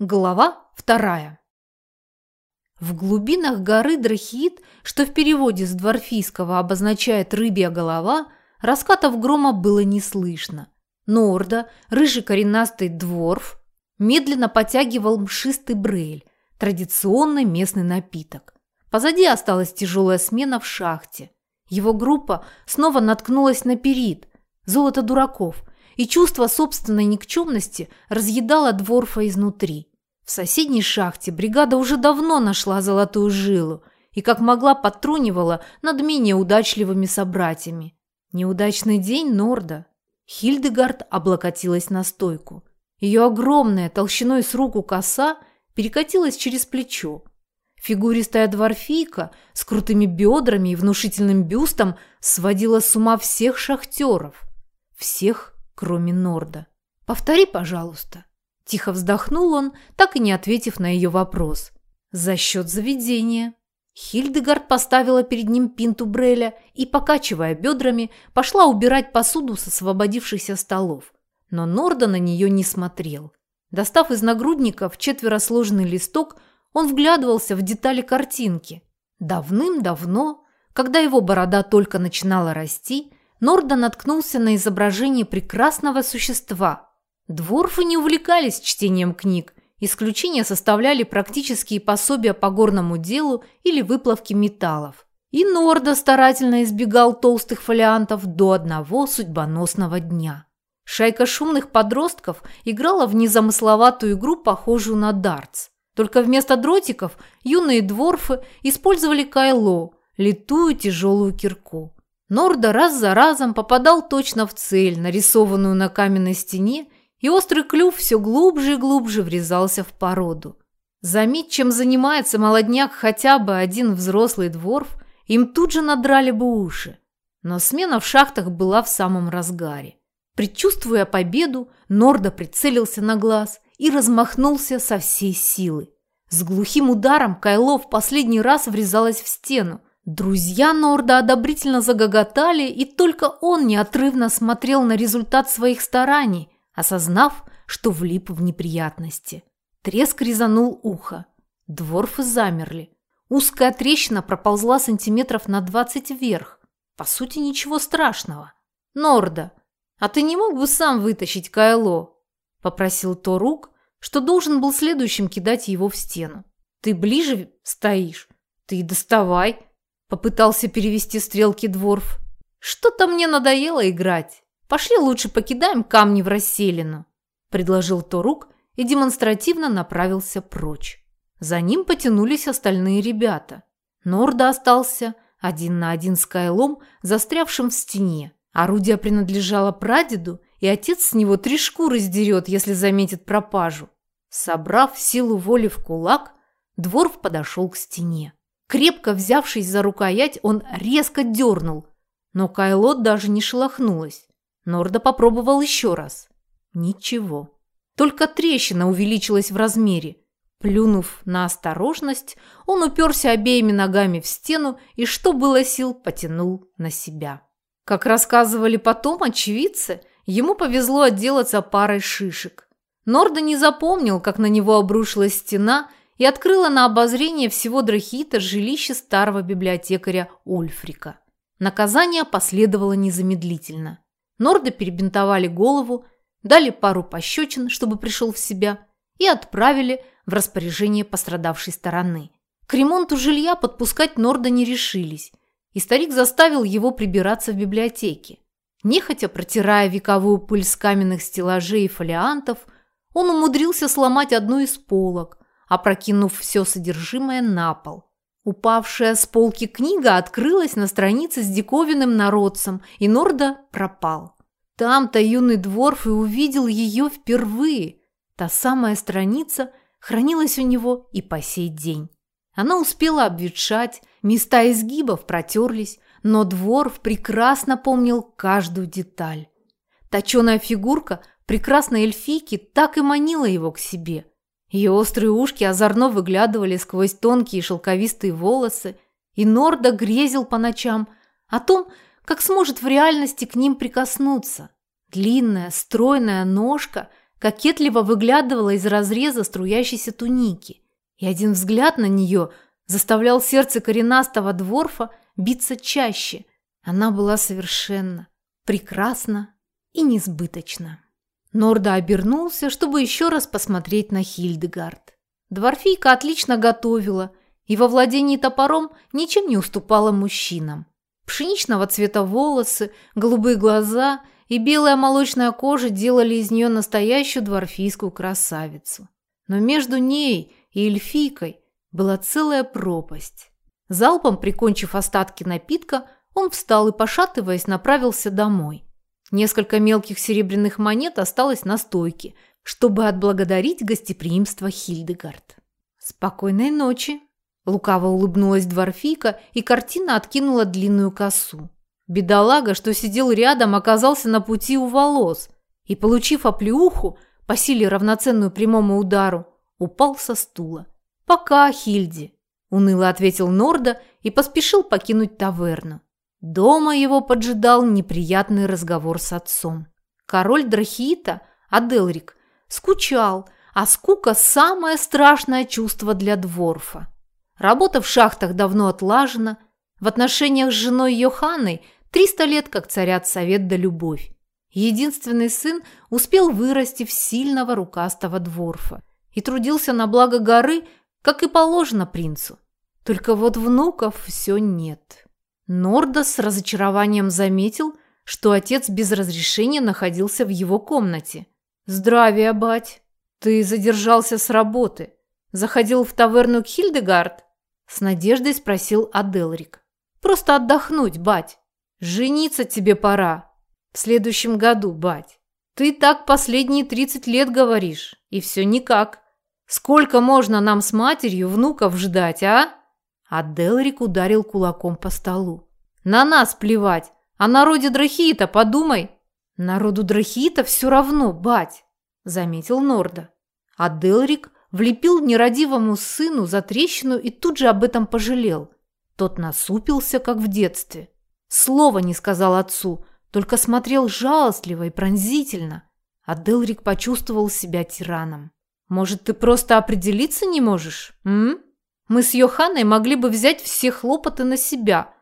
Глава вторая. В глубинах горы Драхит, что в переводе с дворфийского обозначает «рыбья голова», раскатов грома было не слышно. Норда, рыжий коренастый дворф, медленно потягивал мшистый брель, традиционный местный напиток. Позади осталась тяжелая смена в шахте. Его группа снова наткнулась на перит, золото дураков, и чувство собственной никчемности разъедало дворфа изнутри. В соседней шахте бригада уже давно нашла золотую жилу и как могла подтрунивала над менее удачливыми собратьями. Неудачный день Норда. Хильдегард облокотилась на стойку. Ее огромная, толщиной с руку коса перекатилась через плечо. Фигуристая дворфийка с крутыми бедрами и внушительным бюстом сводила с ума всех шахтеров. Всех, кроме Норда. «Повтори, пожалуйста», Тихо вздохнул он, так и не ответив на ее вопрос. «За счет заведения». Хильдегард поставила перед ним пинту Бреля и, покачивая бедрами, пошла убирать посуду с освободившихся столов. Но Норда на нее не смотрел. Достав из нагрудника в четверо сложенный листок, он вглядывался в детали картинки. Давным-давно, когда его борода только начинала расти, Норда наткнулся на изображение прекрасного существа – Дворфы не увлекались чтением книг, исключения составляли практические пособия по горному делу или выплавке металлов. И Норда старательно избегал толстых фолиантов до одного судьбоносного дня. Шайка шумных подростков играла в незамысловатую игру, похожую на дартс. Только вместо дротиков юные дворфы использовали кайло, литую тяжелую кирку. Норда раз за разом попадал точно в цель, нарисованную на каменной стене, и острый клюв все глубже и глубже врезался в породу. Заметь, чем занимается молодняк хотя бы один взрослый дворф, им тут же надрали бы уши. Но смена в шахтах была в самом разгаре. Предчувствуя победу, Норда прицелился на глаз и размахнулся со всей силы. С глухим ударом Кайло в последний раз врезалась в стену. Друзья Норда одобрительно загоготали, и только он неотрывно смотрел на результат своих стараний – осознав, что влип в неприятности. Треск резанул ухо. Дворфы замерли. Узкая трещина проползла сантиметров на двадцать вверх. По сути, ничего страшного. «Норда, а ты не мог бы сам вытащить Кайло?» – попросил Торук, что должен был следующим кидать его в стену. «Ты ближе стоишь? Ты доставай!» – попытался перевести стрелки Дворф. «Что-то мне надоело играть. «Пошли лучше покидаем камни в расселину», – предложил Торук и демонстративно направился прочь. За ним потянулись остальные ребята. Норда остался один на один с Кайлом, застрявшим в стене. Орудие принадлежало прадеду, и отец с него три шкуры сдерет, если заметит пропажу. Собрав силу воли в кулак, Дворф подошел к стене. Крепко взявшись за рукоять, он резко дернул, но Кайло даже не шелохнулась. Норда попробовал еще раз. Ничего. Только трещина увеличилась в размере. Плюнув на осторожность, он уперся обеими ногами в стену и, что было сил, потянул на себя. Как рассказывали потом очевидцы, ему повезло отделаться парой шишек. Норда не запомнил, как на него обрушилась стена и открыла на обозрение всего Драхита жилище старого библиотекаря Ульфрика. Наказание последовало незамедлительно. Норда перебинтовали голову, дали пару пощечин, чтобы пришел в себя, и отправили в распоряжение пострадавшей стороны. К ремонту жилья подпускать Норда не решились, и старик заставил его прибираться в библиотеке. Нехотя протирая вековую пыль с каменных стеллажей и фолиантов, он умудрился сломать одну из полок, опрокинув все содержимое на пол. Упавшая с полки книга открылась на странице с диковинным народцем, и Норда пропал. Там-то юный дворф и увидел ее впервые. Та самая страница хранилась у него и по сей день. Она успела обветшать, места изгибов протерлись, но дворф прекрасно помнил каждую деталь. Точеная фигурка прекрасной эльфийки так и манила его к себе – ее острые ушки озорно выглядывали сквозь тонкие шелковистые волосы, и Норда грезил по ночам о том, как сможет в реальности к ним прикоснуться. Длинная, стройная ножка кокетливо выглядывала из разреза струящейся туники, и один взгляд на нее заставлял сердце коренастого дворфа биться чаще. Она была совершенна, прекрасна и несбыточна. Норда обернулся, чтобы еще раз посмотреть на Хильдегард. Дворфийка отлично готовила и во владении топором ничем не уступала мужчинам. Пшеничного цвета волосы, голубые глаза и белая молочная кожа делали из нее настоящую дворфийскую красавицу. Но между ней и эльфийкой была целая пропасть. Залпом прикончив остатки напитка, он встал и, пошатываясь, направился домой. Несколько мелких серебряных монет осталось на стойке, чтобы отблагодарить гостеприимство Хильдегард. «Спокойной ночи!» Лукаво улыбнулась дворфийка, и картина откинула длинную косу. Бедолага, что сидел рядом, оказался на пути у волос и, получив оплеуху, по силе равноценную прямому удару, упал со стула. «Пока, Хильди!» – уныло ответил Норда и поспешил покинуть таверну. Дома его поджидал неприятный разговор с отцом. Король Драхита, Аделрик, скучал, а скука – самое страшное чувство для дворфа. Работа в шахтах давно отлажена, в отношениях с женой Йоханной 300 лет как царят совет да любовь. Единственный сын успел вырасти в сильного рукастого дворфа и трудился на благо горы, как и положено принцу. Только вот внуков все нет. Норда с разочарованием заметил, что отец без разрешения находился в его комнате. «Здравия, бать! Ты задержался с работы. Заходил в таверну к Хильдегард?» С надеждой спросил Аделрик. «Просто отдохнуть, бать. Жениться тебе пора. В следующем году, бать. Ты так последние тридцать лет говоришь, и все никак. Сколько можно нам с матерью внуков ждать, а?» А Делрик ударил кулаком по столу. «На нас плевать, а народе Драхиита подумай!» «Народу Драхиита все равно, бать!» – заметил Норда. А Делрик влепил нерадивому сыну за трещину и тут же об этом пожалел. Тот насупился, как в детстве. Слова не сказал отцу, только смотрел жалостливо и пронзительно. А Делрик почувствовал себя тираном. «Может, ты просто определиться не можешь, м? Мы с Йоханой могли бы взять все хлопоты на себя.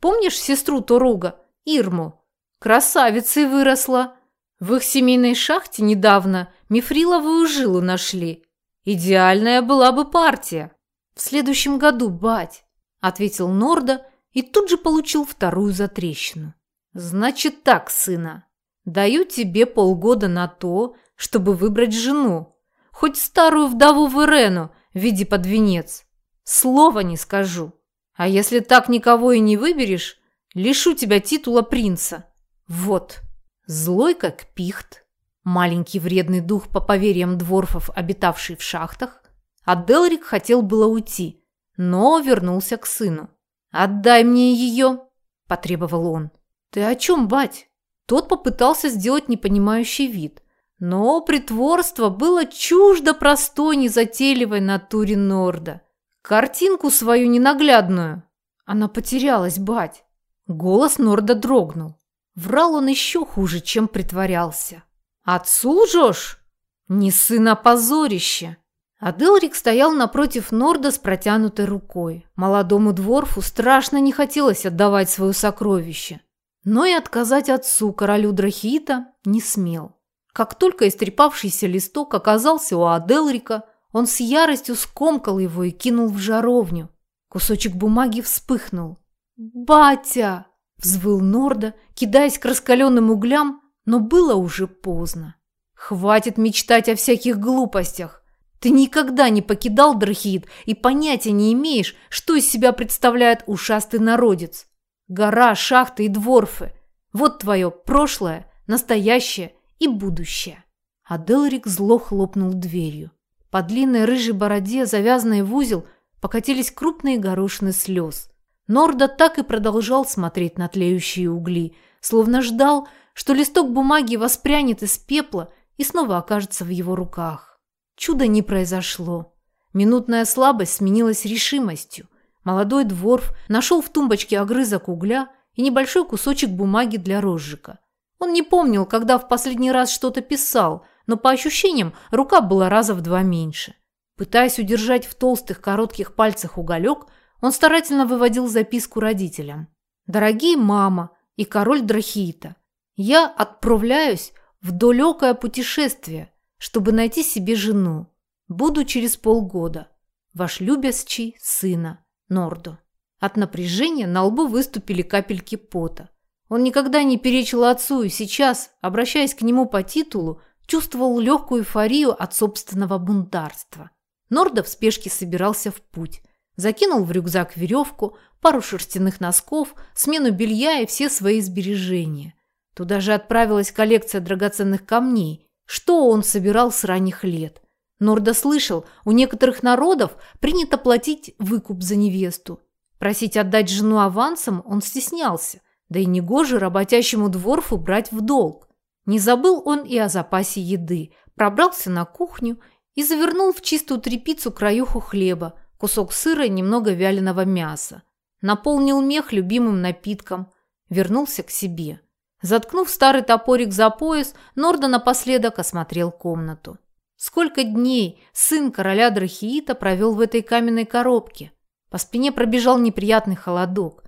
Помнишь сестру Торуга, Ирму? Красавицей выросла. В их семейной шахте недавно мифриловую жилу нашли. Идеальная была бы партия. В следующем году, бать, ответил Норда и тут же получил вторую затрещину. Значит так, сына, даю тебе полгода на то, чтобы выбрать жену, хоть старую вдову Верену в виде под венец. Слова не скажу. А если так никого и не выберешь, лишу тебя титула принца. Вот. Злой как пихт. Маленький вредный дух, по поверьям дворфов, обитавший в шахтах. А Делрик хотел было уйти, но вернулся к сыну. «Отдай мне ее!» – потребовал он. «Ты о чем, бать?» Тот попытался сделать непонимающий вид, но притворство было чуждо простой, незатейливой натуре Норда. Картинку свою ненаглядную. Она потерялась, бать. Голос Норда дрогнул. Врал он еще хуже, чем притворялся. «Отцу лжешь? Не сын, а позорище!» Аделрик стоял напротив Норда с протянутой рукой. Молодому дворфу страшно не хотелось отдавать свое сокровище. Но и отказать отцу, королю Драхита, не смел. Как только истрепавшийся листок оказался у Аделрика, он с яростью скомкал его и кинул в жаровню. Кусочек бумаги вспыхнул. «Батя!» – взвыл Норда, кидаясь к раскаленным углям, но было уже поздно. «Хватит мечтать о всяких глупостях. Ты никогда не покидал Драхид и понятия не имеешь, что из себя представляет ушастый народец. Гора, шахты и дворфы. Вот твое прошлое, настоящее и будущее». А Делрик зло хлопнул дверью. По длинной рыжей бороде, завязанной в узел, покатились крупные горошины слез. Норда так и продолжал смотреть на тлеющие угли, словно ждал, что листок бумаги воспрянет из пепла и снова окажется в его руках. Чудо не произошло. Минутная слабость сменилась решимостью. Молодой дворф нашел в тумбочке огрызок угля и небольшой кусочек бумаги для розжига. Он не помнил, когда в последний раз что-то писал, но по ощущениям рука была раза в два меньше. Пытаясь удержать в толстых коротких пальцах уголек, он старательно выводил записку родителям. «Дорогие мама и король Драхиита, я отправляюсь в далекое путешествие, чтобы найти себе жену. Буду через полгода. Ваш любящий сына Нордо». От напряжения на лбу выступили капельки пота. Он никогда не перечил отцу и сейчас, обращаясь к нему по титулу, чувствовал легкую эйфорию от собственного бунтарства. Норда в спешке собирался в путь. Закинул в рюкзак веревку, пару шерстяных носков, смену белья и все свои сбережения. Туда же отправилась коллекция драгоценных камней. Что он собирал с ранних лет? Норда слышал, у некоторых народов принято платить выкуп за невесту. Просить отдать жену авансом он стеснялся, да и негоже работящему дворфу брать в долг. Не забыл он и о запасе еды, пробрался на кухню и завернул в чистую тряпицу краюху хлеба, кусок сыра и немного вяленого мяса. Наполнил мех любимым напитком, вернулся к себе. Заткнув старый топорик за пояс, Норда напоследок осмотрел комнату. Сколько дней сын короля Драхиита провел в этой каменной коробке. По спине пробежал неприятный холодок.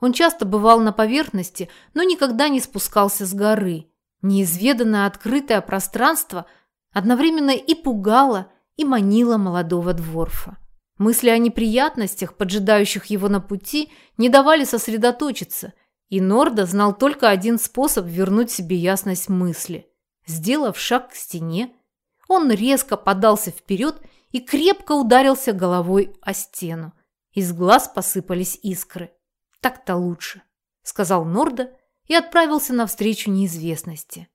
Он часто бывал на поверхности, но никогда не спускался с горы. Неизведанное открытое пространство одновременно и пугало, и манило молодого дворфа. Мысли о неприятностях, поджидающих его на пути, не давали сосредоточиться, и Норда знал только один способ вернуть себе ясность мысли. Сделав шаг к стене, он резко подался вперед и крепко ударился головой о стену. Из глаз посыпались искры. «Так-то лучше», – сказал Норда и отправился навстречу неизвестности.